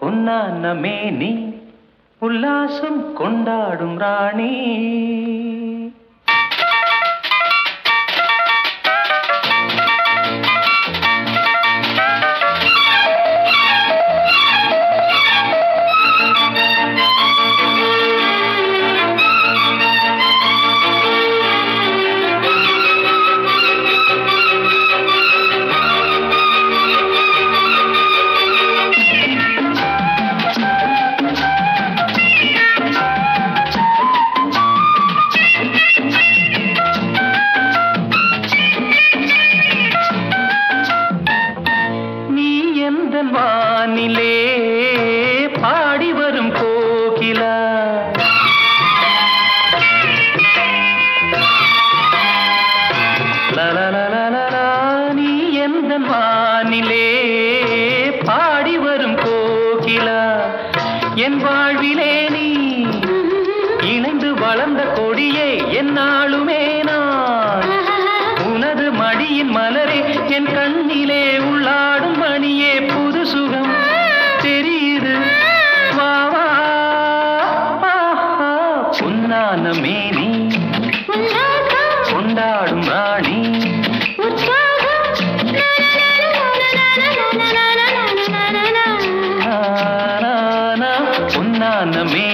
பொன்னான மேனி உல்லாசம் கொண்டாடும் ராணி என் வாழ்விலே நீ இணைந்து வளர்ந்த கொடியே என்னாலுமே நான். உனது மடியின் மலரே என் கண்ணிலே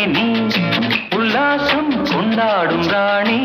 நீ உல்லாசம் கொண்டாடும் ராணி.